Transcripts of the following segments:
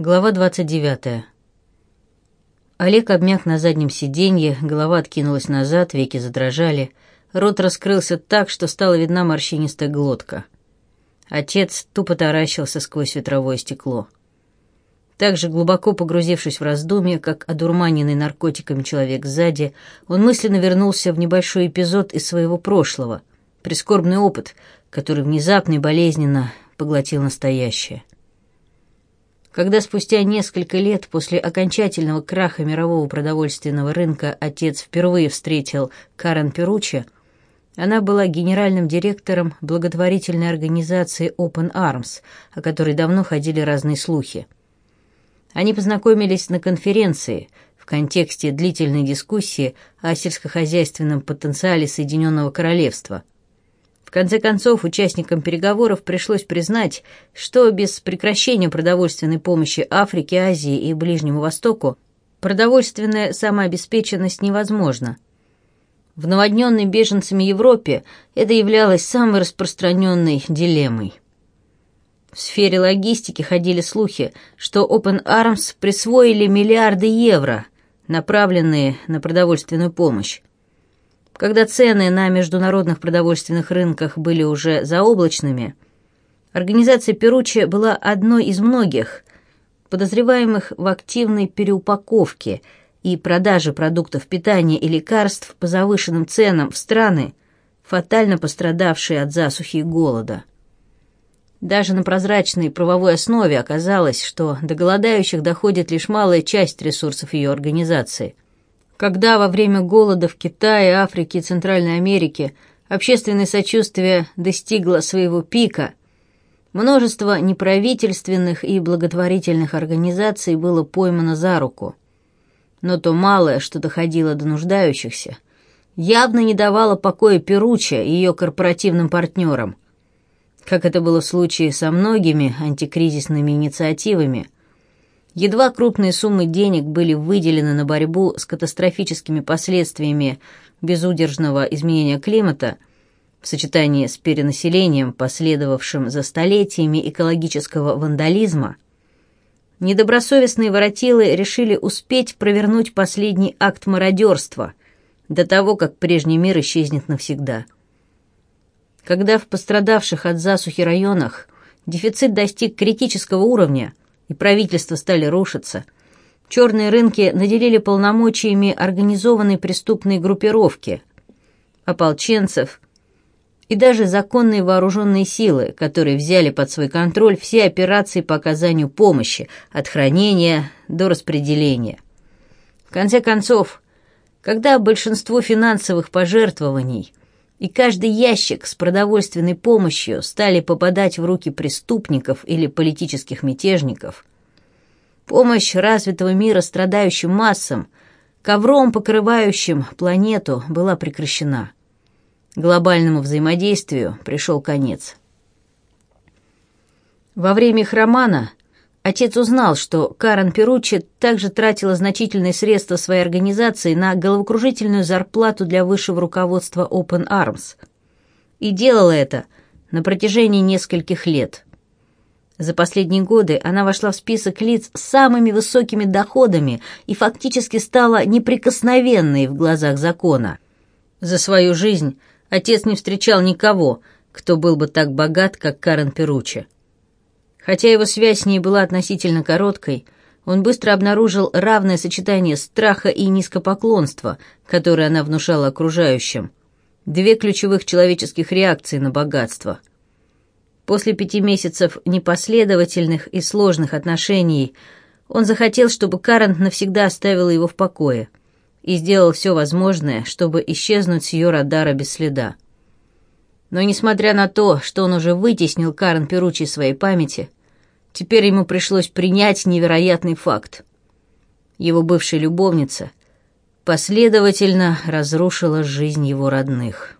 Глава 29. Олег обмяк на заднем сиденье, голова откинулась назад, веки задрожали. Рот раскрылся так, что стала видна морщинистая глотка. Отец тупо таращился сквозь ветровое стекло. Так же глубоко погрузившись в раздумье, как одурманенный наркотиками человек сзади, он мысленно вернулся в небольшой эпизод из своего прошлого, прискорбный опыт, который внезапно и болезненно поглотил настоящее. Когда спустя несколько лет после окончательного краха мирового продовольственного рынка отец впервые встретил Карен Перуччи, она была генеральным директором благотворительной организации Open Arms, о которой давно ходили разные слухи. Они познакомились на конференции в контексте длительной дискуссии о сельскохозяйственном потенциале Соединенного Королевства – в конце концов, участникам переговоров пришлось признать, что без прекращения продовольственной помощи Африке, Азии и Ближнему Востоку продовольственная самообеспеченность невозможна. В наводненной беженцами Европе это являлось самой распространенной дилеммой. В сфере логистики ходили слухи, что Open Arms присвоили миллиарды евро, направленные на продовольственную помощь. Когда цены на международных продовольственных рынках были уже заоблачными, организация Перучи была одной из многих, подозреваемых в активной переупаковке и продаже продуктов питания и лекарств по завышенным ценам в страны, фатально пострадавшие от засухи и голода. Даже на прозрачной правовой основе оказалось, что до голодающих доходит лишь малая часть ресурсов ее организации – когда во время голода в Китае, Африке и Центральной Америке общественное сочувствие достигло своего пика, множество неправительственных и благотворительных организаций было поймано за руку. Но то малое, что доходило до нуждающихся, явно не давало покоя Перуча и ее корпоративным партнерам. Как это было в случае со многими антикризисными инициативами – Едва крупные суммы денег были выделены на борьбу с катастрофическими последствиями безудержного изменения климата в сочетании с перенаселением, последовавшим за столетиями экологического вандализма, недобросовестные воротилы решили успеть провернуть последний акт мародерства до того, как прежний мир исчезнет навсегда. Когда в пострадавших от засухи районах дефицит достиг критического уровня – и правительства стали рушиться. Черные рынки наделили полномочиями организованной преступной группировки, ополченцев и даже законные вооруженные силы, которые взяли под свой контроль все операции по оказанию помощи, от хранения до распределения. В конце концов, когда большинство финансовых пожертвований и каждый ящик с продовольственной помощью стали попадать в руки преступников или политических мятежников. Помощь развитого мира страдающим массам, ковром, покрывающим планету, была прекращена. Глобальному взаимодействию пришел конец. Во время их романа Отец узнал, что Карен Перуччи также тратила значительные средства своей организации на головокружительную зарплату для высшего руководства Open Arms. И делала это на протяжении нескольких лет. За последние годы она вошла в список лиц с самыми высокими доходами и фактически стала неприкосновенной в глазах закона. За свою жизнь отец не встречал никого, кто был бы так богат, как Карен Перуччи. Хотя его связь с ней была относительно короткой, он быстро обнаружил равное сочетание страха и низкопоклонства, которое она внушала окружающим. Две ключевых человеческих реакции на богатство. После пяти месяцев непоследовательных и сложных отношений он захотел, чтобы Карен навсегда оставила его в покое и сделал все возможное, чтобы исчезнуть с ее радара без следа. Но несмотря на то, что он уже вытеснил Карен Перучи из своей памяти, Теперь ему пришлось принять невероятный факт. Его бывшая любовница последовательно разрушила жизнь его родных.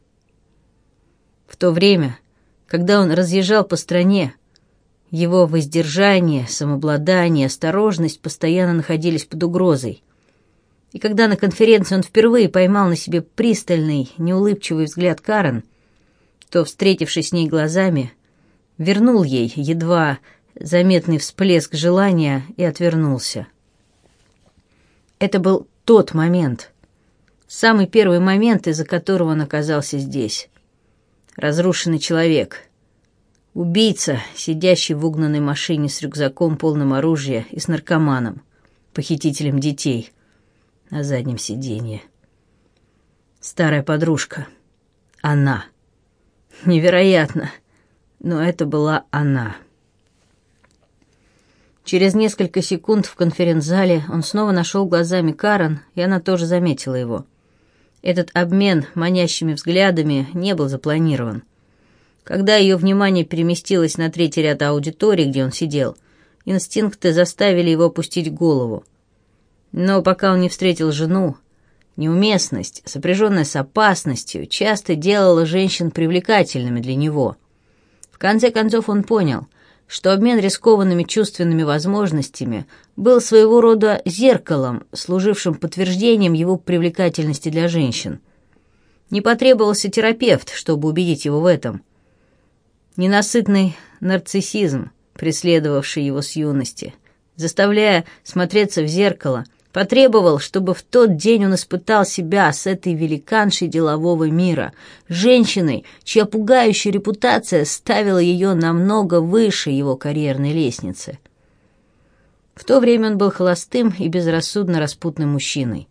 В то время, когда он разъезжал по стране, его воздержание, самообладание, осторожность постоянно находились под угрозой. И когда на конференции он впервые поймал на себе пристальный, неулыбчивый взгляд Карен, то, встретившись с ней глазами, вернул ей едва заметный всплеск желания и отвернулся. Это был тот момент, самый первый момент, из-за которого он оказался здесь. Разрушенный человек, убийца, сидящий в угнанной машине с рюкзаком полным оружия и с наркоманом, похитителем детей на заднем сиденье. Старая подружка. Она. Невероятно, но это была она. Через несколько секунд в конференц-зале он снова нашел глазами Карен, и она тоже заметила его. Этот обмен манящими взглядами не был запланирован. Когда ее внимание переместилось на третий ряд аудитории, где он сидел, инстинкты заставили его опустить голову. Но пока он не встретил жену, неуместность, сопряженная с опасностью, часто делала женщин привлекательными для него. В конце концов он понял — что обмен рискованными чувственными возможностями был своего рода зеркалом, служившим подтверждением его привлекательности для женщин. Не потребовался терапевт, чтобы убедить его в этом. Ненасытный нарциссизм, преследовавший его с юности, заставляя смотреться в зеркало – потребовал, чтобы в тот день он испытал себя с этой великаншей делового мира, женщиной, чья пугающая репутация ставила ее намного выше его карьерной лестницы. В то время он был холостым и безрассудно распутным мужчиной.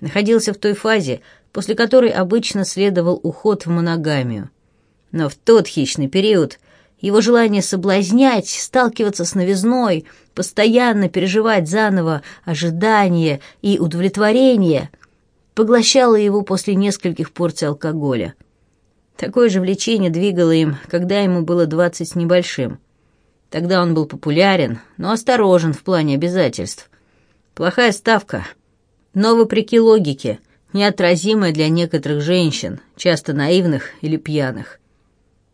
Находился в той фазе, после которой обычно следовал уход в моногамию. Но в тот хищный период его желание соблазнять, сталкиваться с новизной, постоянно переживать заново ожидание и удовлетворение, поглощало его после нескольких порций алкоголя. Такое же влечение двигало им, когда ему было двадцать с небольшим. Тогда он был популярен, но осторожен в плане обязательств. Плохая ставка, но вопреки логике, неотразимая для некоторых женщин, часто наивных или пьяных.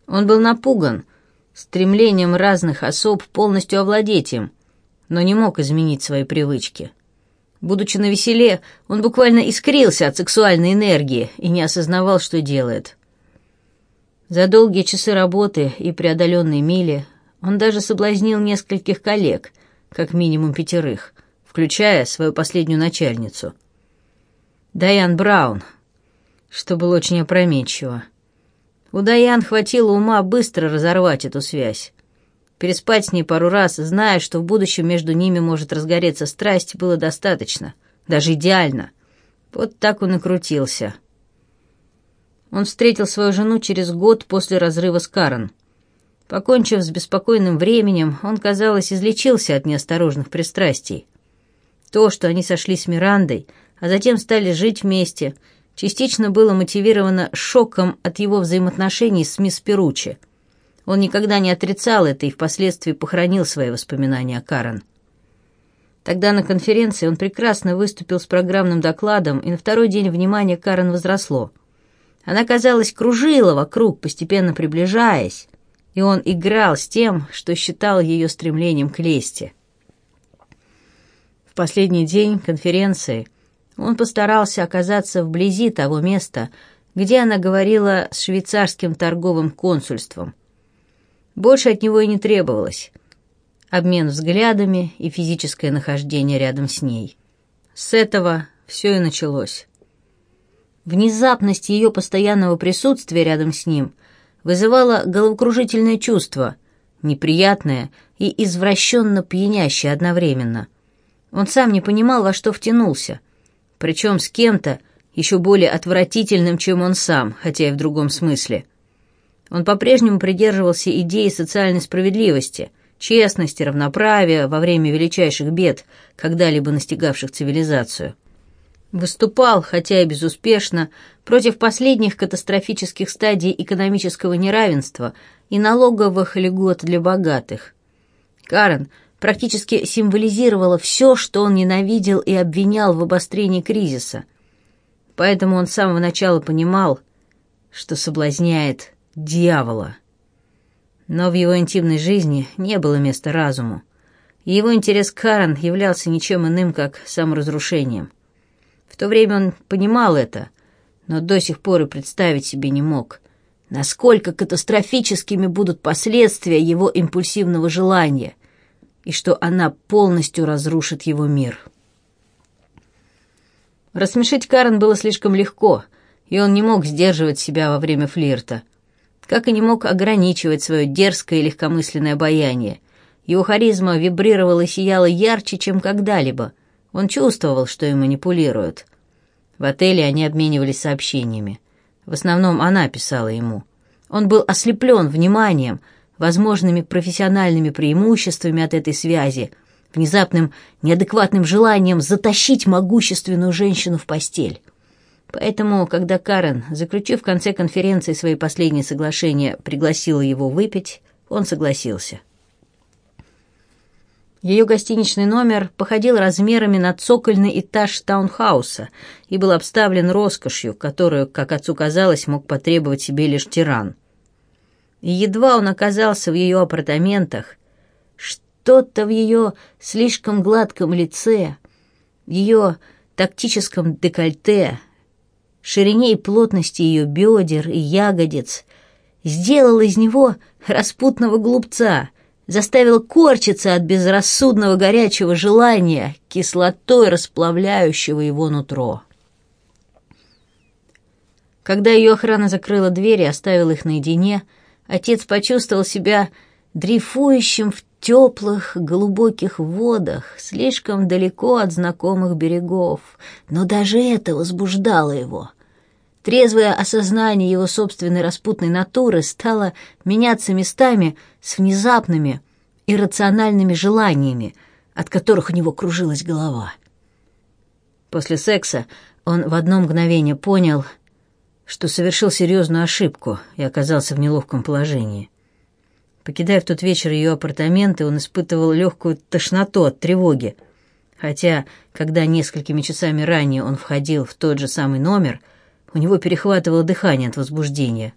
Он был напуган – стремлением разных особ полностью овладеть им – но не мог изменить свои привычки. Будучи на веселе, он буквально искрился от сексуальной энергии и не осознавал, что делает. За долгие часы работы и преодоленные мили он даже соблазнил нескольких коллег, как минимум пятерых, включая свою последнюю начальницу. Дайан Браун, что было очень опрометчиво. У Дайан хватило ума быстро разорвать эту связь. Переспать с ней пару раз, зная, что в будущем между ними может разгореться страсть, было достаточно, даже идеально. Вот так он и крутился. Он встретил свою жену через год после разрыва с Карен. Покончив с беспокойным временем, он, казалось, излечился от неосторожных пристрастий. То, что они сошли с Мирандой, а затем стали жить вместе, частично было мотивировано шоком от его взаимоотношений с мисс Перучи — он никогда не отрицал это и впоследствии похоронил свои воспоминания о Карен. Тогда на конференции он прекрасно выступил с программным докладом, и на второй день внимание Карен возросло. Она, казалось, кружила вокруг, постепенно приближаясь, и он играл с тем, что считал ее стремлением к лести. В последний день конференции он постарался оказаться вблизи того места, где она говорила с швейцарским торговым консульством – больше от него и не требовалось. Обмен взглядами и физическое нахождение рядом с ней. С этого все и началось. Внезапность ее постоянного присутствия рядом с ним вызывала головокружительное чувство, неприятное и извращенно пьянящее одновременно. Он сам не понимал, во что втянулся, причем с кем-то еще более отвратительным, чем он сам, хотя и в другом смысле – он по-прежнему придерживался идеи социальной справедливости, честности, равноправия во время величайших бед, когда-либо настигавших цивилизацию. Выступал, хотя и безуспешно, против последних катастрофических стадий экономического неравенства и налоговых льгот для богатых. Карен практически символизировала все, что он ненавидел и обвинял в обострении кризиса. Поэтому он с самого начала понимал, что соблазняет дьявола. Но в его интимной жизни не было места разуму. Его интерес к Карен являлся ничем иным, как саморазрушением. В то время он понимал это, но до сих пор и представить себе не мог, насколько катастрофическими будут последствия его импульсивного желания и что она полностью разрушит его мир. Рассмешить Карен было слишком легко, и он не мог сдерживать себя во время флирта — как и не мог ограничивать свое дерзкое и легкомысленное обаяние. Его харизма вибрировала и сияла ярче, чем когда-либо. Он чувствовал, что им манипулируют. В отеле они обменивались сообщениями. В основном она писала ему. Он был ослеплен вниманием, возможными профессиональными преимуществами от этой связи, внезапным неадекватным желанием затащить могущественную женщину в постель. Поэтому, когда Карен, заключив в конце конференции свои последние соглашения, пригласила его выпить, он согласился. Ее гостиничный номер походил размерами на цокольный этаж таунхауса и был обставлен роскошью, которую, как отцу казалось, мог потребовать себе лишь тиран. И едва он оказался в ее апартаментах, что-то в ее слишком гладком лице, ее тактическом декольте, ширине и плотности ее бедер и ягодиц, сделал из него распутного глупца, заставил корчиться от безрассудного горячего желания, кислотой расплавляющего его нутро. Когда ее охрана закрыла дверь и оставила их наедине, отец почувствовал себя дрейфующим в теплых глубоких водах, слишком далеко от знакомых берегов, но даже это возбуждало его. Трезвое осознание его собственной распутной натуры стало меняться местами с внезапными, иррациональными желаниями, от которых у него кружилась голова. После секса он в одно мгновение понял, что совершил серьезную ошибку и оказался в неловком положении. Покидая в тот вечер ее апартаменты, он испытывал легкую тошноту от тревоги. Хотя, когда несколькими часами ранее он входил в тот же самый номер, у него перехватывало дыхание от возбуждения.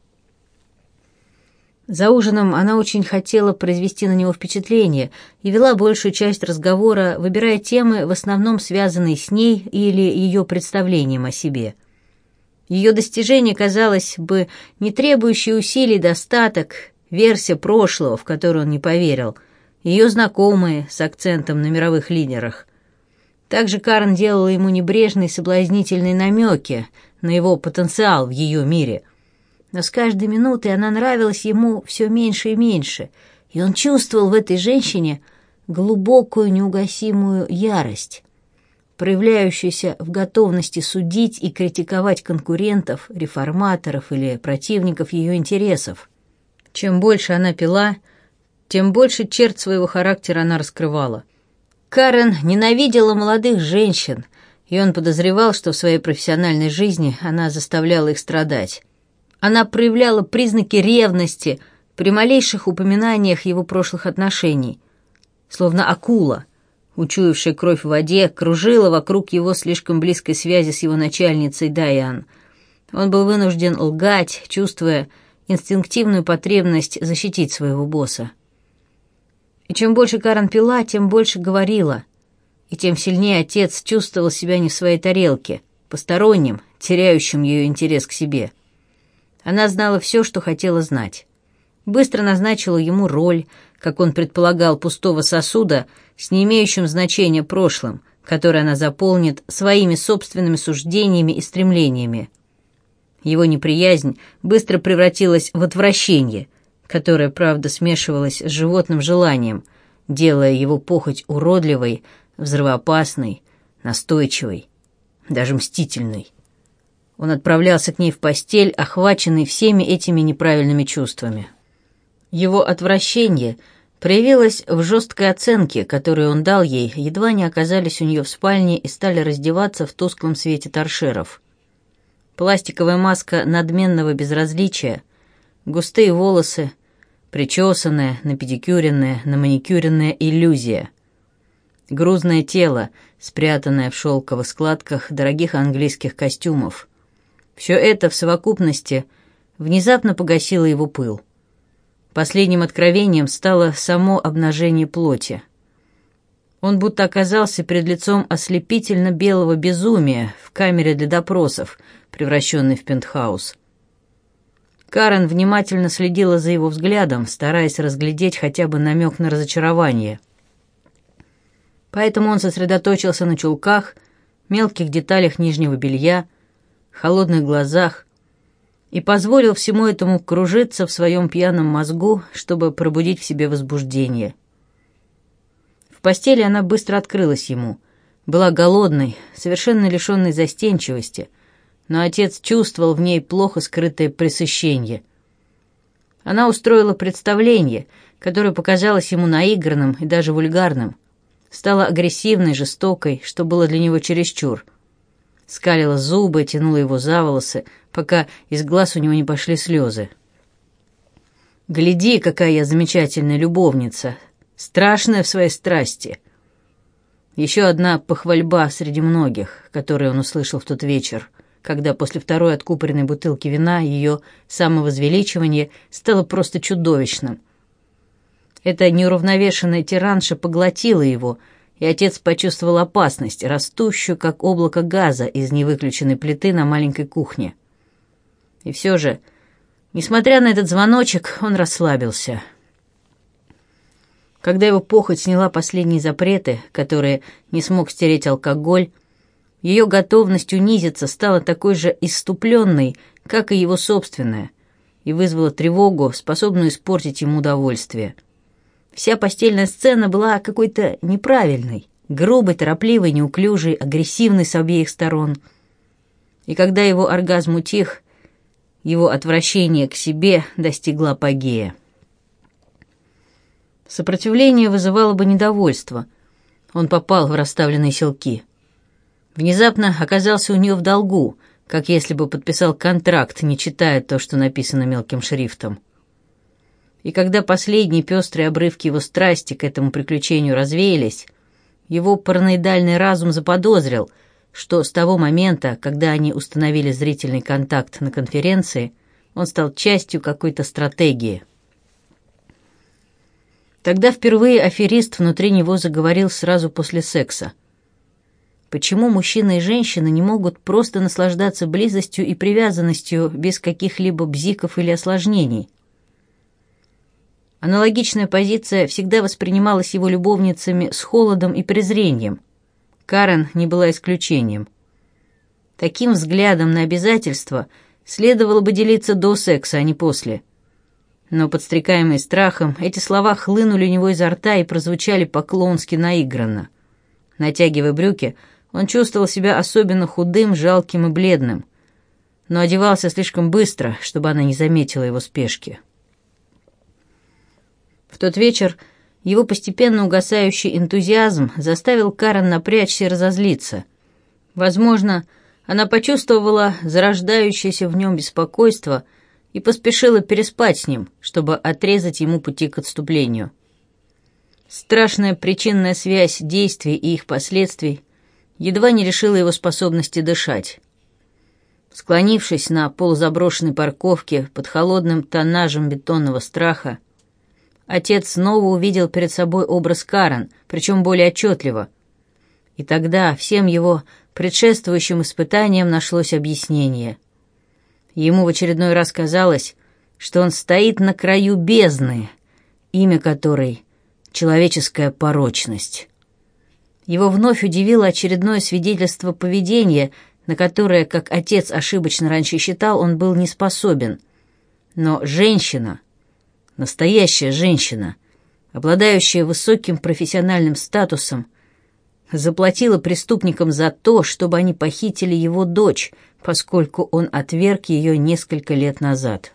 За ужином она очень хотела произвести на него впечатление и вела большую часть разговора, выбирая темы, в основном связанные с ней или ее представлением о себе. Ее достижение, казалось бы, не требующее усилий достаток, версия прошлого, в которую он не поверил, ее знакомые с акцентом на мировых лидерах. Также Карн делала ему небрежные соблазнительные намеки на его потенциал в ее мире. Но с каждой минутой она нравилась ему все меньше и меньше, и он чувствовал в этой женщине глубокую неугасимую ярость, проявляющуюся в готовности судить и критиковать конкурентов, реформаторов или противников ее интересов. Чем больше она пила, тем больше черт своего характера она раскрывала. Карен ненавидела молодых женщин, и он подозревал, что в своей профессиональной жизни она заставляла их страдать. Она проявляла признаки ревности при малейших упоминаниях его прошлых отношений, словно акула, учуявшая кровь в воде, кружила вокруг его слишком близкой связи с его начальницей Дайан. Он был вынужден лгать, чувствуя, инстинктивную потребность защитить своего босса. И чем больше Карен пила, тем больше говорила, и тем сильнее отец чувствовал себя не в своей тарелке, посторонним, теряющим ее интерес к себе. Она знала все, что хотела знать. Быстро назначила ему роль, как он предполагал, пустого сосуда с не имеющим значения прошлым, который она заполнит своими собственными суждениями и стремлениями. Его неприязнь быстро превратилась в отвращение, которое, правда, смешивалось с животным желанием, делая его похоть уродливой, взрывоопасной, настойчивой, даже мстительной. Он отправлялся к ней в постель, охваченный всеми этими неправильными чувствами. Его отвращение проявилось в жесткой оценке, которую он дал ей, едва не оказались у нее в спальне и стали раздеваться в тусклом свете торшеров пластиковая маска надменного безразличия, густые волосы, причесанная, напедикюренная, наманикюренная иллюзия. Грузное тело, спрятанное в шелковых складках дорогих английских костюмов. Все это в совокупности внезапно погасило его пыл. Последним откровением стало само обнажение плоти. Он будто оказался перед лицом ослепительно белого безумия в камере для допросов — превращенный в пентхаус. Карен внимательно следила за его взглядом, стараясь разглядеть хотя бы намек на разочарование. Поэтому он сосредоточился на чулках, мелких деталях нижнего белья, холодных глазах и позволил всему этому кружиться в своем пьяном мозгу, чтобы пробудить в себе возбуждение. В постели она быстро открылась ему, была голодной, совершенно лишенной застенчивости — но отец чувствовал в ней плохо скрытое пресыщение. Она устроила представление, которое показалось ему наигранным и даже вульгарным. Стала агрессивной, жестокой, что было для него чересчур. Скалила зубы, тянула его за волосы, пока из глаз у него не пошли слезы. «Гляди, какая я замечательная любовница! Страшная в своей страсти!» Еще одна похвальба среди многих, которые он услышал в тот вечер – когда после второй откупоренной бутылки вина ее самовозвеличивание стало просто чудовищным. Эта неуравновешенная тиранша поглотила его, и отец почувствовал опасность, растущую, как облако газа из невыключенной плиты на маленькой кухне. И все же, несмотря на этот звоночек, он расслабился. Когда его похоть сняла последние запреты, которые не смог стереть алкоголь, ее готовность унизиться стала такой же иступленной, как и его собственная, и вызвала тревогу, способную испортить ему удовольствие. Вся постельная сцена была какой-то неправильной, грубой, торопливой, неуклюжей, агрессивной с обеих сторон. И когда его оргазм утих, его отвращение к себе достигло апогея. Сопротивление вызывало бы недовольство. Он попал в расставленные селки – внезапно оказался у нее в долгу, как если бы подписал контракт, не читая то, что написано мелким шрифтом. И когда последние пестрые обрывки его страсти к этому приключению развеялись, его параноидальный разум заподозрил, что с того момента, когда они установили зрительный контакт на конференции, он стал частью какой-то стратегии. Тогда впервые аферист внутри него заговорил сразу после секса – Почему мужчина и женщина не могут просто наслаждаться близостью и привязанностью без каких-либо бзиков или осложнений? Аналогичная позиция всегда воспринималась его любовницами с холодом и презрением. Карен не была исключением. Таким взглядом на обязательства следовало бы делиться до секса, а не после. Но, подстрекаемый страхом, эти слова хлынули у него изо рта и прозвучали поклонски наигранно. Натягивая брюки, он чувствовал себя особенно худым, жалким и бледным, но одевался слишком быстро, чтобы она не заметила его спешки. В тот вечер его постепенно угасающий энтузиазм заставил Карен напрячься и разозлиться. Возможно, она почувствовала зарождающееся в нем беспокойство и поспешила переспать с ним, чтобы отрезать ему пути к отступлению. Страшная причинная связь действий и их последствий едва не лишила его способности дышать. Склонившись на полузаброшенной парковке под холодным тоннажем бетонного страха, отец снова увидел перед собой образ Карен, причем более отчетливо. И тогда всем его предшествующим испытаниям нашлось объяснение. Ему в очередной раз казалось, что он стоит на краю бездны, имя которой — человеческая порочность. Его вновь удивило очередное свидетельство поведения, на которое, как отец ошибочно раньше считал, он был не способен. Но женщина, настоящая женщина, обладающая высоким профессиональным статусом, заплатила преступникам за то, чтобы они похитили его дочь, поскольку он отверг ее несколько лет назад.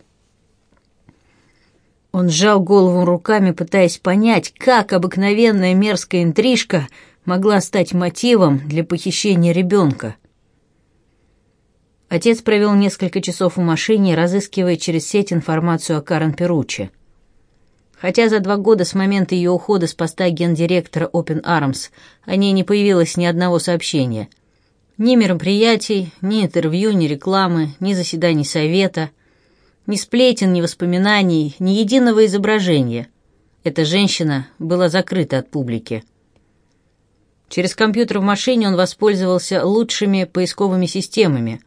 Он сжал голову руками, пытаясь понять, как обыкновенная мерзкая интрижка — могла стать мотивом для похищения ребенка. Отец провел несколько часов в машине, разыскивая через сеть информацию о Карен Перуче. Хотя за два года с момента ее ухода с поста гендиректора Open Arms о ней не появилось ни одного сообщения. Ни мероприятий, ни интервью, ни рекламы, ни заседаний совета, ни сплетен, ни воспоминаний, ни единого изображения. Эта женщина была закрыта от публики. Через компьютер в машине он воспользовался лучшими поисковыми системами.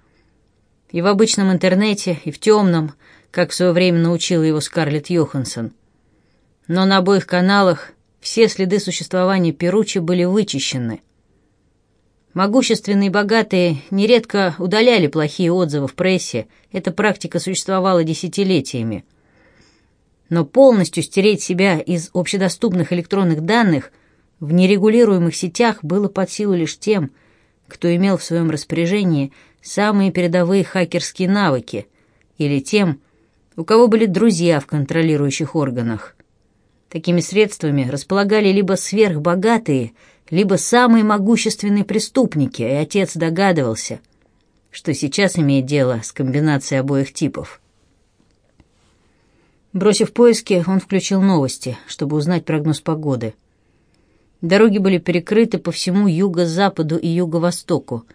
И в обычном интернете, и в темном, как в свое время научила его Скарлетт Йоханссон. Но на обоих каналах все следы существования Перучи были вычищены. Могущественные и богатые нередко удаляли плохие отзывы в прессе, эта практика существовала десятилетиями. Но полностью стереть себя из общедоступных электронных данных – в нерегулируемых сетях было под силу лишь тем, кто имел в своем распоряжении самые передовые хакерские навыки, или тем, у кого были друзья в контролирующих органах. Такими средствами располагали либо сверхбогатые, либо самые могущественные преступники, и отец догадывался, что сейчас имеет дело с комбинацией обоих типов. Бросив поиски, он включил новости, чтобы узнать прогноз погоды – Дороги были перекрыты по всему юго-западу и юго-востоку.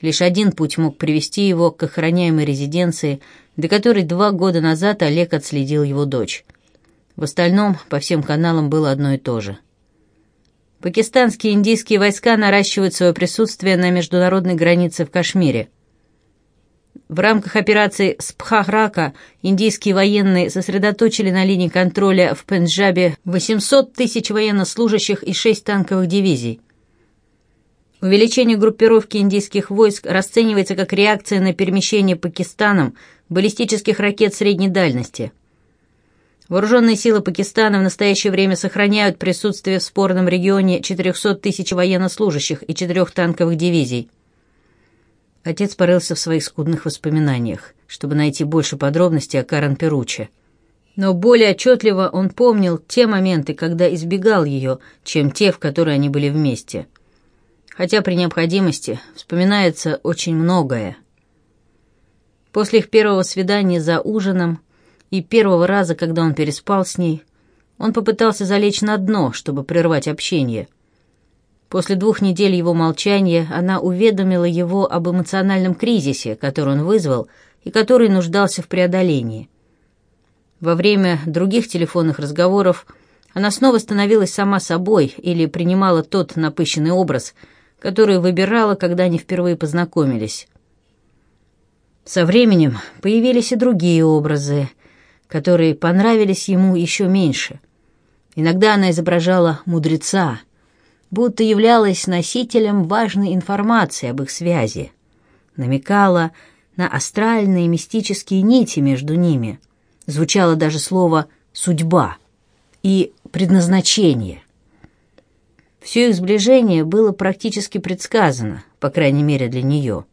Лишь один путь мог привести его к охраняемой резиденции, до которой два года назад Олег отследил его дочь. В остальном по всем каналам было одно и то же. Пакистанские и индийские войска наращивают свое присутствие на международной границе в Кашмире. В рамках операции Спхаграка индийские военные сосредоточили на линии контроля в Пенджабе 800 тысяч военнослужащих и 6 танковых дивизий. Увеличение группировки индийских войск расценивается как реакция на перемещение Пакистаном баллистических ракет средней дальности. Вооруженные силы Пакистана в настоящее время сохраняют присутствие в спорном регионе 400 тысяч военнослужащих и четырех танковых дивизий. Отец порылся в своих скудных воспоминаниях, чтобы найти больше подробностей о Карен Перуче. Но более отчетливо он помнил те моменты, когда избегал ее, чем те, в которые они были вместе. Хотя при необходимости вспоминается очень многое. После их первого свидания за ужином и первого раза, когда он переспал с ней, он попытался залечь на дно, чтобы прервать общение – После двух недель его молчания она уведомила его об эмоциональном кризисе, который он вызвал и который нуждался в преодолении. Во время других телефонных разговоров она снова становилась сама собой или принимала тот напыщенный образ, который выбирала, когда они впервые познакомились. Со временем появились и другие образы, которые понравились ему еще меньше. Иногда она изображала мудреца, будто являлась носителем важной информации об их связи, намекала на астральные мистические нити между ними. Звучало даже слово «судьба» и «предназначение». Все их сближение было практически предсказано, по крайней мере для нее.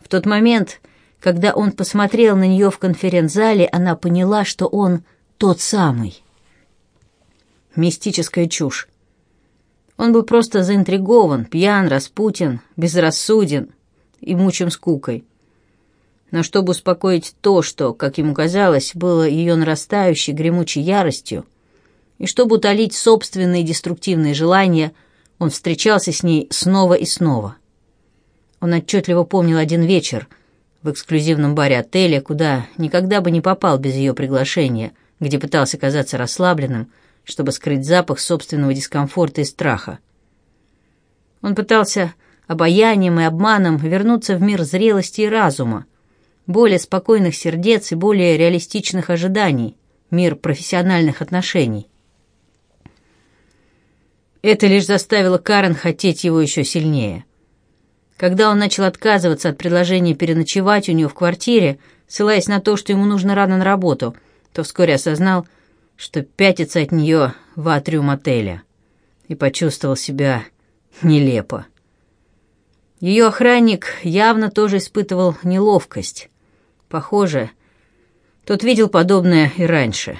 В тот момент, когда он посмотрел на нее в конференц-зале, она поняла, что он тот самый. Мистическая чушь. Он был просто заинтригован, пьян, распутен, безрассуден и мучим скукой. Но чтобы успокоить то, что, как ему казалось, было ее нарастающей гремучей яростью, и чтобы утолить собственные деструктивные желания, он встречался с ней снова и снова. Он отчетливо помнил один вечер в эксклюзивном баре отеля, куда никогда бы не попал без ее приглашения, где пытался казаться расслабленным, чтобы скрыть запах собственного дискомфорта и страха. Он пытался обаянием и обманом вернуться в мир зрелости и разума, более спокойных сердец и более реалистичных ожиданий, мир профессиональных отношений. Это лишь заставило Карен хотеть его еще сильнее. Когда он начал отказываться от предложения переночевать у нее в квартире, ссылаясь на то, что ему нужно рано на работу, то вскоре осознал, что пятится от нее в атриум отеля и почувствовал себя нелепо. Ее охранник явно тоже испытывал неловкость. Похоже, тот видел подобное и раньше.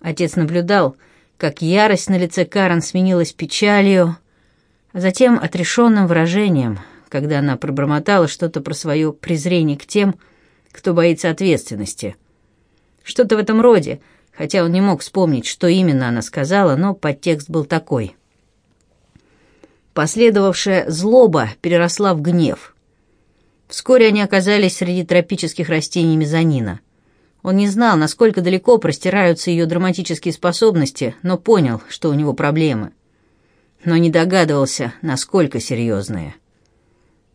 Отец наблюдал, как ярость на лице Карен сменилась печалью, а затем отрешенным выражением, когда она пробормотала что-то про свое презрение к тем, кто боится ответственности. Что-то в этом роде — хотя он не мог вспомнить, что именно она сказала, но подтекст был такой. Последовавшая злоба переросла в гнев. Вскоре они оказались среди тропических растений мезонина. Он не знал, насколько далеко простираются ее драматические способности, но понял, что у него проблемы. Но не догадывался, насколько серьезные.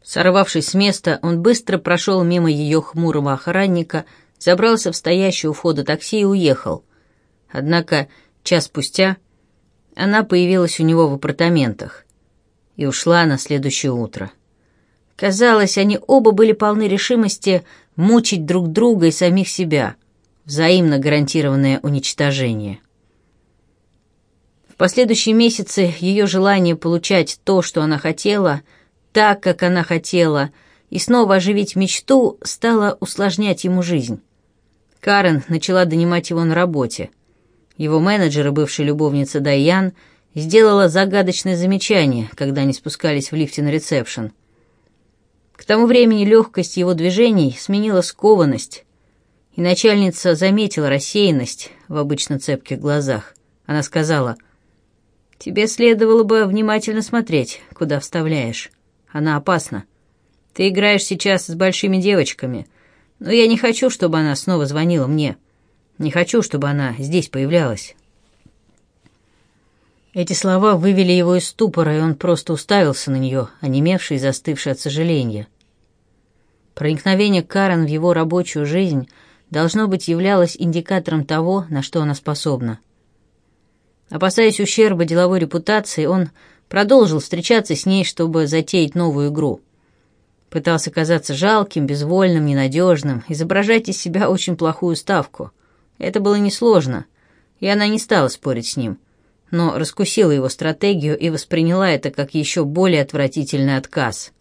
Сорвавшись с места, он быстро прошел мимо ее хмурого охранника, забрался в стоящую у входа такси и уехал, Однако час спустя она появилась у него в апартаментах и ушла на следующее утро. Казалось, они оба были полны решимости мучить друг друга и самих себя, взаимно гарантированное уничтожение. В последующие месяцы ее желание получать то, что она хотела, так, как она хотела, и снова оживить мечту стало усложнять ему жизнь. Карен начала донимать его на работе – его менеджер и бывшая любовница Дайян сделала загадочное замечание, когда они спускались в лифте на ресепшн. К тому времени легкость его движений сменила скованность, и начальница заметила рассеянность в обычно цепких глазах. Она сказала, «Тебе следовало бы внимательно смотреть, куда вставляешь. Она опасна. Ты играешь сейчас с большими девочками, но я не хочу, чтобы она снова звонила мне». Не хочу, чтобы она здесь появлялась». Эти слова вывели его из ступора, и он просто уставился на нее, онемевший и застывший от сожаления. Проникновение Карен в его рабочую жизнь должно быть являлось индикатором того, на что она способна. Опасаясь ущерба деловой репутации, он продолжил встречаться с ней, чтобы затеять новую игру. Пытался казаться жалким, безвольным, ненадежным, изображать из себя очень плохую ставку. Это было несложно, и она не стала спорить с ним, но раскусила его стратегию и восприняла это как еще более отвратительный отказ.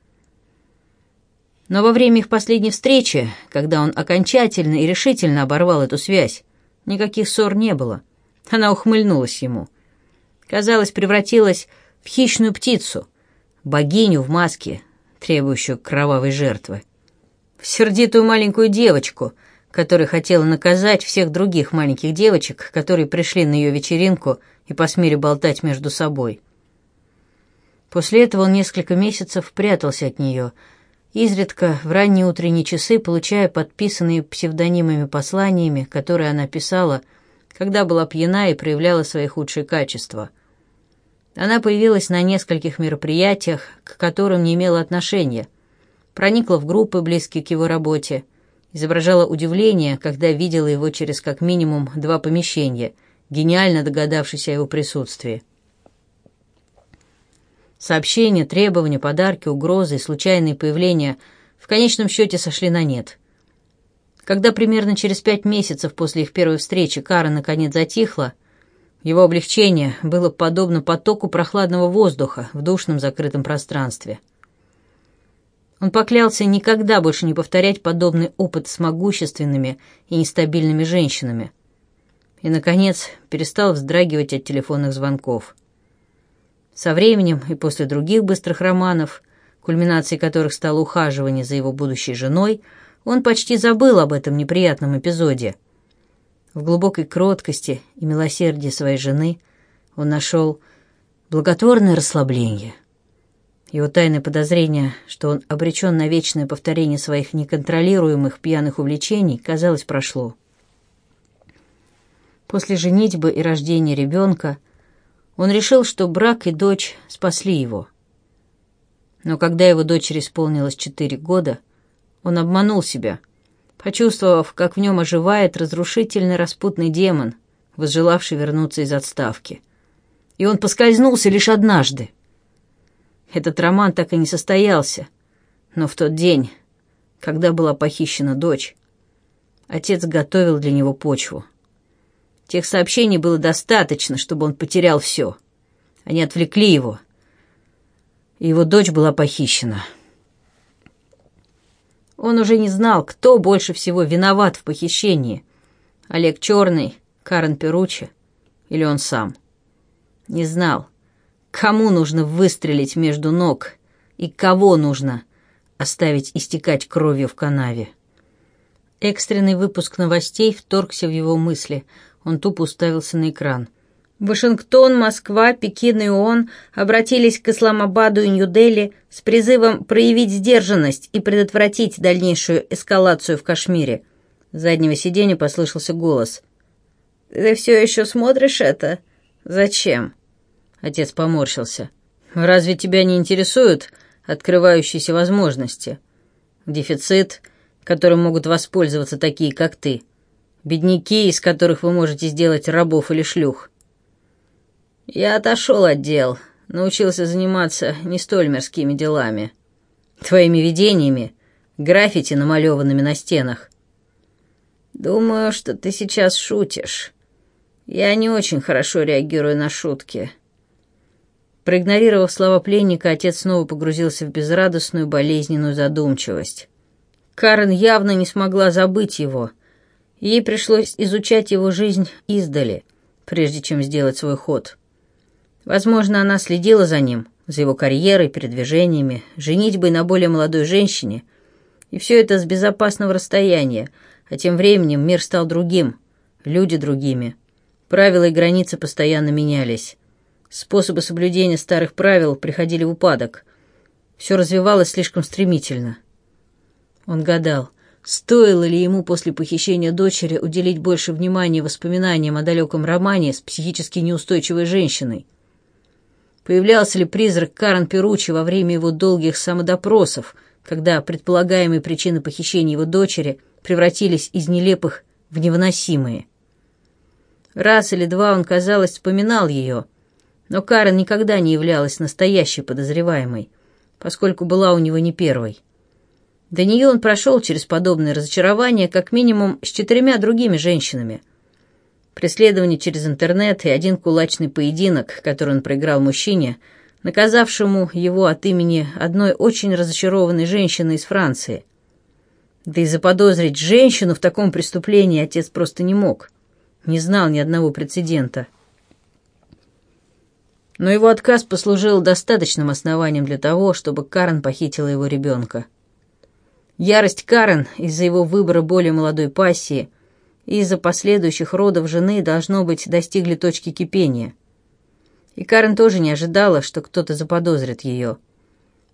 Но во время их последней встречи, когда он окончательно и решительно оборвал эту связь, никаких ссор не было. Она ухмыльнулась ему. Казалось, превратилась в хищную птицу, богиню в маске, требующую кровавой жертвы. В сердитую маленькую девочку — который хотел наказать всех других маленьких девочек, которые пришли на ее вечеринку и посмели болтать между собой. После этого он несколько месяцев прятался от нее, изредка в ранние утренние часы получая подписанные псевдонимами посланиями, которые она писала, когда была пьяна и проявляла свои худшие качества. Она появилась на нескольких мероприятиях, к которым не имела отношения, проникла в группы, близкие к его работе, изображала удивление, когда видела его через как минимум два помещения, гениально догадавшись о его присутствии. Сообщения, требования, подарки, угрозы и случайные появления в конечном счете сошли на нет. Когда примерно через пять месяцев после их первой встречи Кара наконец затихла, его облегчение было подобно потоку прохладного воздуха в душном закрытом пространстве. Он поклялся никогда больше не повторять подобный опыт с могущественными и нестабильными женщинами. И, наконец, перестал вздрагивать от телефонных звонков. Со временем и после других быстрых романов, кульминацией которых стало ухаживание за его будущей женой, он почти забыл об этом неприятном эпизоде. В глубокой кроткости и милосердии своей жены он нашел благотворное расслабление. Его тайное подозрение, что он обречен на вечное повторение своих неконтролируемых пьяных увлечений, казалось, прошло. После женитьбы и рождения ребенка он решил, что брак и дочь спасли его. Но когда его дочери исполнилось четыре года, он обманул себя, почувствовав, как в нем оживает разрушительный распутный демон, возжелавший вернуться из отставки. И он поскользнулся лишь однажды — этот роман так и не состоялся. Но в тот день, когда была похищена дочь, отец готовил для него почву. Тех сообщений было достаточно, чтобы он потерял все. Они отвлекли его. И его дочь была похищена. Он уже не знал, кто больше всего виноват в похищении. Олег Черный, Карен Перучи или он сам. Не знал. Кому нужно выстрелить между ног и кого нужно оставить истекать кровью в канаве? Экстренный выпуск новостей вторгся в его мысли. Он тупо уставился на экран. Вашингтон, Москва, Пекин и ООН обратились к Исламабаду и Нью-Дели с призывом проявить сдержанность и предотвратить дальнейшую эскалацию в Кашмире. С заднего сиденья послышался голос. «Ты все еще смотришь это? Зачем?» — отец поморщился. «Разве тебя не интересуют открывающиеся возможности? Дефицит, которым могут воспользоваться такие, как ты. Бедняки, из которых вы можете сделать рабов или шлюх». «Я отошел от дел, научился заниматься не столь мирскими делами. Твоими видениями, граффити, намалеванными на стенах». «Думаю, что ты сейчас шутишь. Я не очень хорошо реагирую на шутки». Проигнорировав слова пленника, отец снова погрузился в безрадостную, болезненную задумчивость. Карен явно не смогла забыть его. Ей пришлось изучать его жизнь издали, прежде чем сделать свой ход. Возможно, она следила за ним, за его карьерой, передвижениями, женитьбой на более молодой женщине. И все это с безопасного расстояния, а тем временем мир стал другим, люди другими. Правила и границы постоянно менялись. Способы соблюдения старых правил приходили в упадок. Все развивалось слишком стремительно. Он гадал, стоило ли ему после похищения дочери уделить больше внимания воспоминаниям о далеком романе с психически неустойчивой женщиной. Появлялся ли призрак Карен Перучи во время его долгих самодопросов, когда предполагаемые причины похищения его дочери превратились из нелепых в невыносимые? Раз или два он, казалось, вспоминал ее — но Карен никогда не являлась настоящей подозреваемой, поскольку была у него не первой. До нее он прошел через подобное разочарование как минимум с четырьмя другими женщинами. Преследование через интернет и один кулачный поединок, который он проиграл мужчине, наказавшему его от имени одной очень разочарованной женщины из Франции. Да и заподозрить женщину в таком преступлении отец просто не мог. Не знал ни одного прецедента но его отказ послужил достаточным основанием для того, чтобы Карен похитила его ребенка. Ярость Карен из-за его выбора более молодой пассии и из-за последующих родов жены, должно быть, достигли точки кипения. И Карен тоже не ожидала, что кто-то заподозрит ее.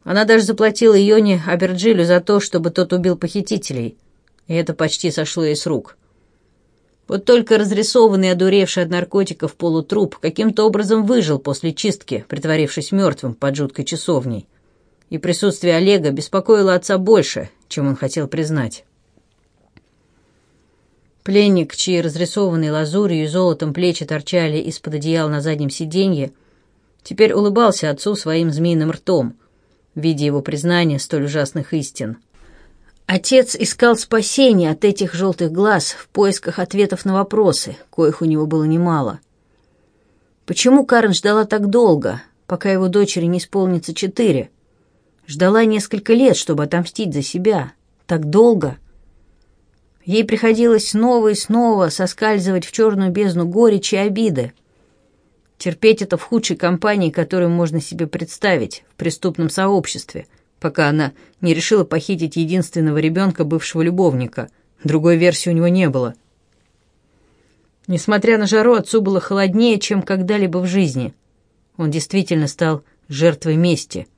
Она даже заплатила Йоне Аберджилю за то, чтобы тот убил похитителей, и это почти сошло ей с рук. Вот только разрисованный, одуревший от наркотиков полутруп каким-то образом выжил после чистки, притворившись мертвым под жуткой часовней. И присутствие Олега беспокоило отца больше, чем он хотел признать. Пленник, чьи разрисованные лазурью и золотом плечи торчали из-под одеяла на заднем сиденье, теперь улыбался отцу своим змеиным ртом, в виде его признания столь ужасных истин — Отец искал спасения от этих желтых глаз в поисках ответов на вопросы, коих у него было немало. Почему Карн ждала так долго, пока его дочери не исполнится четыре? Ждала несколько лет, чтобы отомстить за себя. Так долго. Ей приходилось снова и снова соскальзывать в черную бездну горечи и обиды. Терпеть это в худшей компании, которую можно себе представить, в преступном сообществе, пока она не решила похитить единственного ребенка бывшего любовника. Другой версии у него не было. Несмотря на жару, отцу было холоднее, чем когда-либо в жизни. Он действительно стал жертвой мести,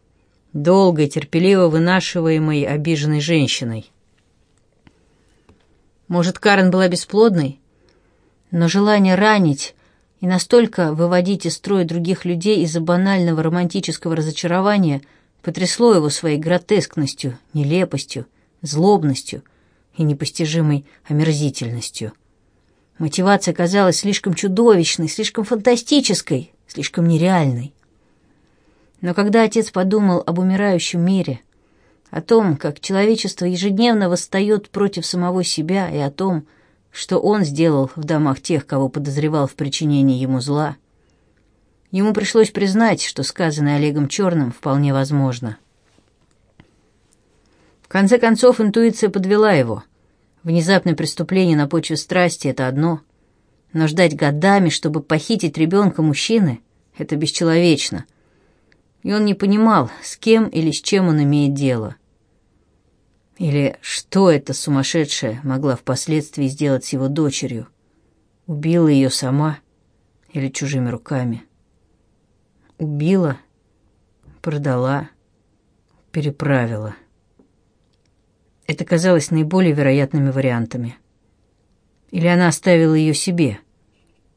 долго и терпеливо вынашиваемой обиженной женщиной. Может, Карен была бесплодной? Но желание ранить и настолько выводить из строя других людей из-за банального романтического разочарования – потрясло его своей гротескностью, нелепостью, злобностью и непостижимой омерзительностью. Мотивация казалась слишком чудовищной, слишком фантастической, слишком нереальной. Но когда отец подумал об умирающем мире, о том, как человечество ежедневно восстает против самого себя и о том, что он сделал в домах тех, кого подозревал в причинении ему зла, — Ему пришлось признать, что сказанное Олегом Черным вполне возможно. В конце концов, интуиция подвела его. Внезапное преступление на почве страсти — это одно. Но ждать годами, чтобы похитить ребенка мужчины — это бесчеловечно. И он не понимал, с кем или с чем он имеет дело. Или что эта сумасшедшая могла впоследствии сделать с его дочерью? Убила ее сама или чужими руками? убила, продала, переправила. Это казалось наиболее вероятными вариантами. Или она оставила ее себе,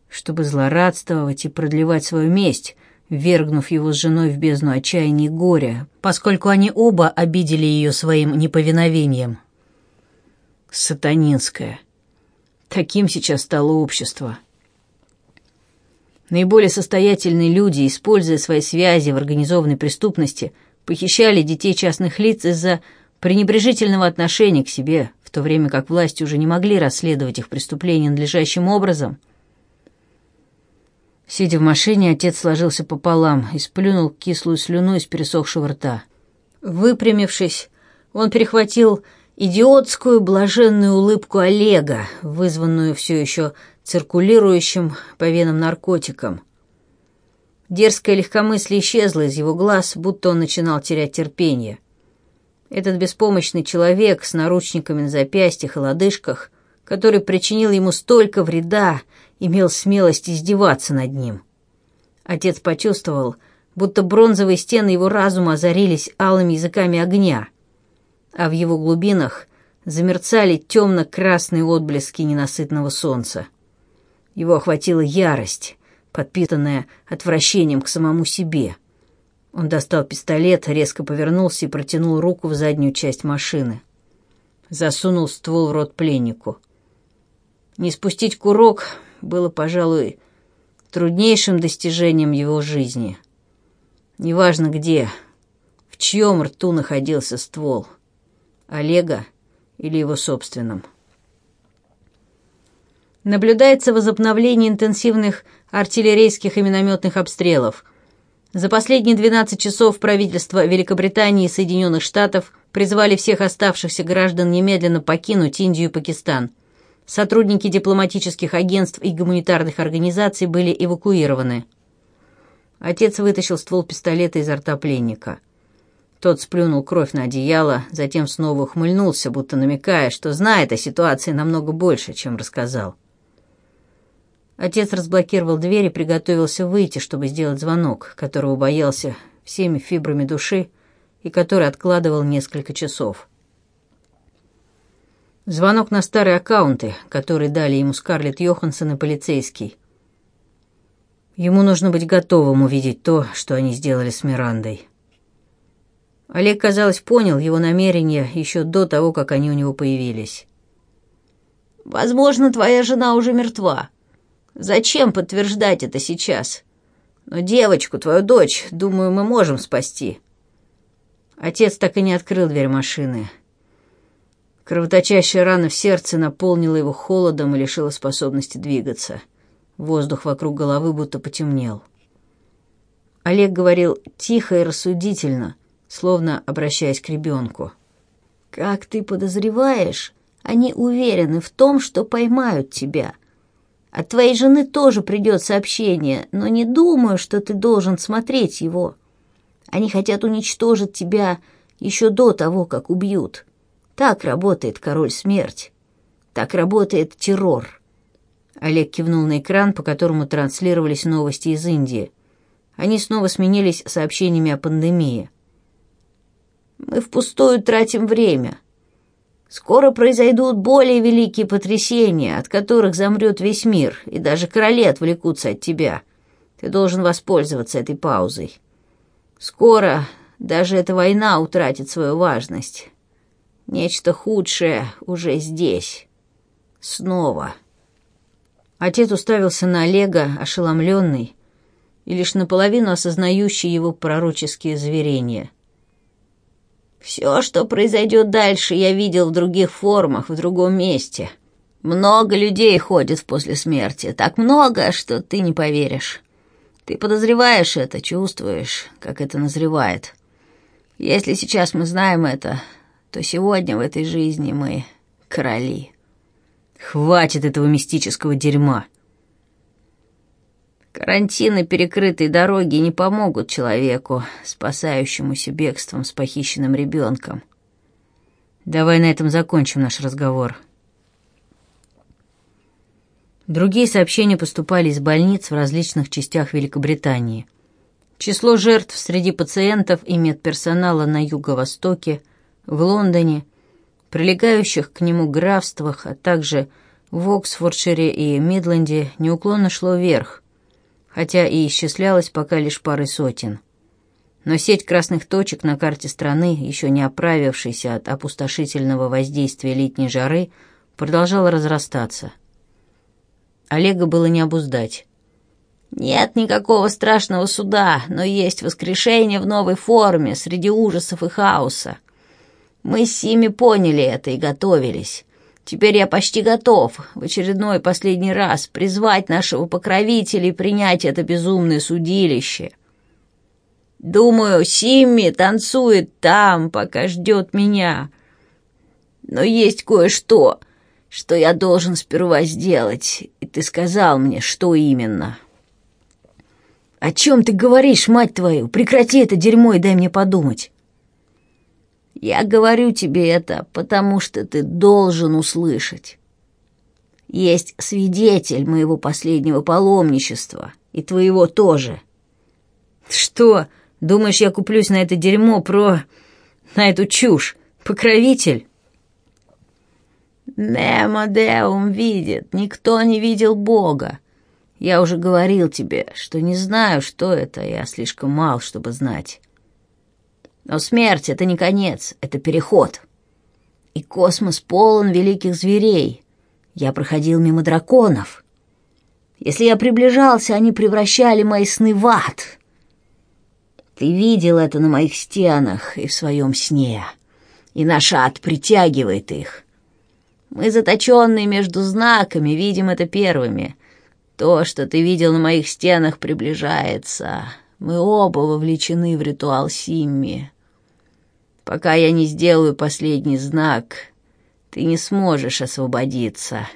чтобы злорадствовать и продлевать свою месть, вергнув его с женой в бездну отчаяния и горя, поскольку они оба обидели ее своим неповиновением. Сатанинское. Таким сейчас стало общество — Наиболее состоятельные люди, используя свои связи в организованной преступности, похищали детей частных лиц из-за пренебрежительного отношения к себе, в то время как власти уже не могли расследовать их преступления надлежащим образом. Сидя в машине, отец сложился пополам и сплюнул кислую слюну из пересохшего рта. Выпрямившись, он перехватил идиотскую блаженную улыбку Олега, вызванную все еще циркулирующим по венам наркотиком. Дерзкое легкомыслие исчезло из его глаз, будто он начинал терять терпение. Этот беспомощный человек с наручниками на запястьях и лодыжках, который причинил ему столько вреда, имел смелость издеваться над ним. Отец почувствовал, будто бронзовые стены его разума озарились алыми языками огня, а в его глубинах замерцали темно-красные отблески ненасытного солнца. Его охватила ярость, подпитанная отвращением к самому себе. Он достал пистолет, резко повернулся и протянул руку в заднюю часть машины. Засунул ствол в рот пленнику. Не спустить курок было, пожалуй, труднейшим достижением его жизни. Неважно где, в чьем рту находился ствол — Олега или его собственном наблюдается возобновление интенсивных артиллерийских и минометных обстрелов. За последние 12 часов правительство Великобритании и Соединенных Штатов призвали всех оставшихся граждан немедленно покинуть Индию и Пакистан. Сотрудники дипломатических агентств и гуманитарных организаций были эвакуированы. Отец вытащил ствол пистолета изо рта пленника. Тот сплюнул кровь на одеяло, затем снова ухмыльнулся, будто намекая, что знает о ситуации намного больше, чем рассказал. Отец разблокировал дверь и приготовился выйти, чтобы сделать звонок, которого боялся всеми фибрами души и который откладывал несколько часов. Звонок на старые аккаунты, которые дали ему Скарлетт Йоханссон и полицейский. Ему нужно быть готовым увидеть то, что они сделали с Мирандой. Олег, казалось, понял его намерения еще до того, как они у него появились. «Возможно, твоя жена уже мертва», Зачем подтверждать это сейчас? Но девочку, твою дочь, думаю, мы можем спасти». Отец так и не открыл дверь машины. Кровоточащая рана в сердце наполнила его холодом и лишила способности двигаться. Воздух вокруг головы будто потемнел. Олег говорил тихо и рассудительно, словно обращаясь к ребенку. «Как ты подозреваешь, они уверены в том, что поймают тебя. От твоей жены тоже придет сообщение, но не думаю, что ты должен смотреть его. Они хотят уничтожить тебя еще до того, как убьют. Так работает король смерть. Так работает террор». Олег кивнул на экран, по которому транслировались новости из Индии. Они снова сменились сообщениями о пандемии. «Мы впустую тратим время», Скоро произойдут более великие потрясения, от которых замрет весь мир, и даже короли отвлекутся от тебя. Ты должен воспользоваться этой паузой. Скоро даже эта война утратит свою важность. Нечто худшее уже здесь. Снова. Отец уставился на Олега, ошеломленный, и лишь наполовину осознающий его пророческие зверения — все, что произойдет дальше, я видел в других формах, в другом месте. Много людей ходит после смерти, так много, что ты не поверишь. Ты подозреваешь это, чувствуешь, как это назревает. Если сейчас мы знаем это, то сегодня в этой жизни мы короли. Хватит этого мистического дерьма. Карантины перекрытой дороги не помогут человеку, спасающемуся бегством с похищенным ребенком. Давай на этом закончим наш разговор. Другие сообщения поступали из больниц в различных частях Великобритании. Число жертв среди пациентов и медперсонала на Юго-Востоке, в Лондоне, прилегающих к нему графствах, а также в Оксфордшире и Мидленде неуклонно шло вверх хотя и исчислялось пока лишь парой сотен. Но сеть красных точек на карте страны, еще не оправившейся от опустошительного воздействия летней жары, продолжала разрастаться. Олега было не обуздать. «Нет никакого страшного суда, но есть воскрешение в новой форме, среди ужасов и хаоса. Мы с Сими поняли это и готовились. Теперь я почти готов в очередной последний раз призвать нашего покровителя и принять это безумное судилище. Думаю, Симми танцует там, пока ждет меня. Но есть кое-что, что я должен сперва сделать, и ты сказал мне, что именно. О чем ты говоришь, мать твою? Прекрати это дерьмо и дай мне подумать. Я говорю тебе это, потому что ты должен услышать. Есть свидетель моего последнего паломничества, и твоего тоже. Что, думаешь, я куплюсь на это дерьмо про... на эту чушь? Покровитель? Немо Деум видит, никто не видел Бога. Я уже говорил тебе, что не знаю, что это, я слишком мал, чтобы знать. Но смерть — это не конец, это переход. И космос полон великих зверей. Я проходил мимо драконов. Если я приближался, они превращали мои сны в ад. Ты видел это на моих стенах и в своем сне. И наш ад притягивает их. Мы, заточенные между знаками, видим это первыми. То, что ты видел на моих стенах, приближается. Мы оба вовлечены в ритуал Симми. Пока я не сделаю последний знак, ты не сможешь освободиться».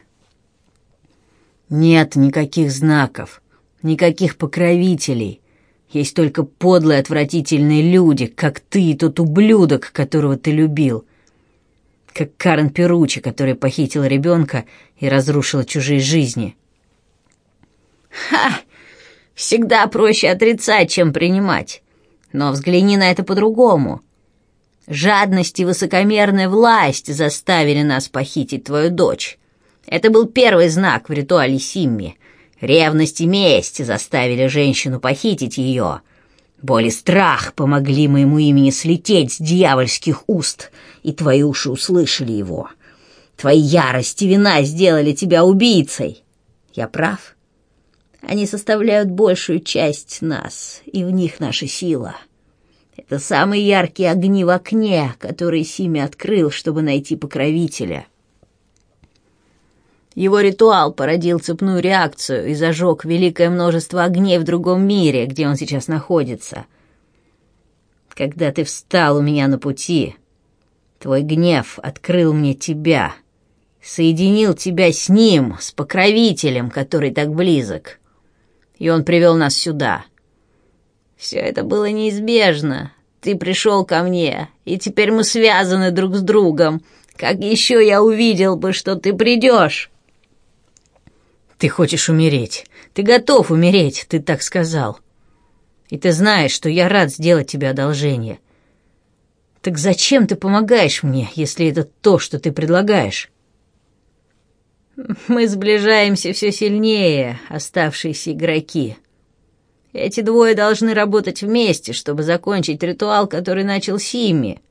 «Нет никаких знаков, никаких покровителей. Есть только подлые, отвратительные люди, как ты и тот ублюдок, которого ты любил. Как Карен Перучи, который похитил ребенка и разрушил чужие жизни». «Ха! Всегда проще отрицать, чем принимать. Но взгляни на это по-другому. Жадность и высокомерная власть заставили нас похитить твою дочь. Это был первый знак в ритуале Симми. Ревность и месть заставили женщину похитить ее. Боль и страх помогли моему имени слететь с дьявольских уст, и твои уши услышали его. Твои ярость и вина сделали тебя убийцей. Я прав? Они составляют большую часть нас, и в них наша сила». Это самые яркие огни в окне, которые Сими открыл, чтобы найти покровителя. Его ритуал породил цепную реакцию и зажег великое множество огней в другом мире, где он сейчас находится. Когда ты встал у меня на пути, твой гнев открыл мне тебя, соединил тебя с ним, с покровителем, который так близок. И он привел нас сюда — все это было неизбежно. Ты пришел ко мне, и теперь мы связаны друг с другом. Как еще я увидел бы, что ты придешь?» «Ты хочешь умереть. Ты готов умереть, ты так сказал. И ты знаешь, что я рад сделать тебе одолжение. Так зачем ты помогаешь мне, если это то, что ты предлагаешь?» «Мы сближаемся все сильнее, оставшиеся игроки», эти двое должны работать вместе, чтобы закончить ритуал, который начал Симми.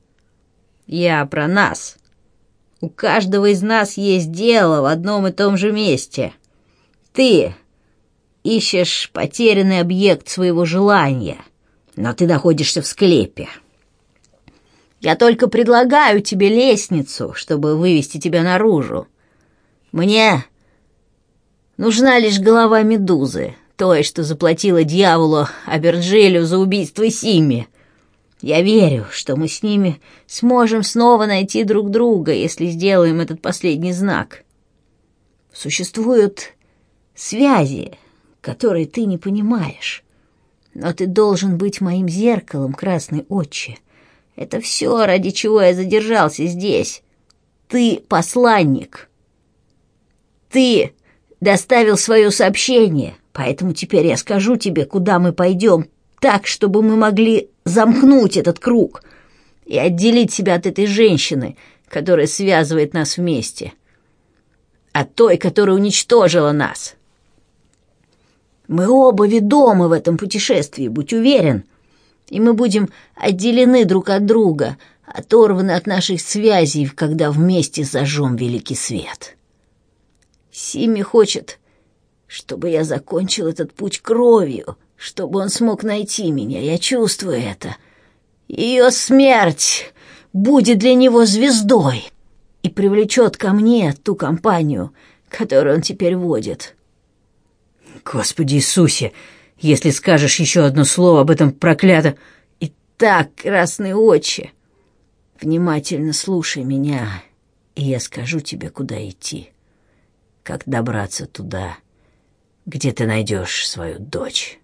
Я про нас. У каждого из нас есть дело в одном и том же месте. Ты ищешь потерянный объект своего желания, но ты находишься в склепе. Я только предлагаю тебе лестницу, чтобы вывести тебя наружу. Мне нужна лишь голова медузы, той, что заплатила дьяволу Аберджилю за убийство Сими. Я верю, что мы с ними сможем снова найти друг друга, если сделаем этот последний знак. Существуют связи, которые ты не понимаешь, но ты должен быть моим зеркалом, красный отче. Это все, ради чего я задержался здесь. Ты посланник. Ты доставил свое сообщение». Поэтому теперь я скажу тебе, куда мы пойдем, так, чтобы мы могли замкнуть этот круг и отделить себя от этой женщины, которая связывает нас вместе, от той, которая уничтожила нас. Мы оба ведомы в этом путешествии, будь уверен, и мы будем отделены друг от друга, оторваны от наших связей, когда вместе зажжем великий свет. Сими хочет чтобы я закончил этот путь кровью, чтобы он смог найти меня. Я чувствую это. Ее смерть будет для него звездой и привлечет ко мне ту компанию, которую он теперь водит. Господи Иисусе, если скажешь еще одно слово об этом проклято... И так, красные очи, внимательно слушай меня, и я скажу тебе, куда идти, как добраться туда, — где ты найдешь свою дочь».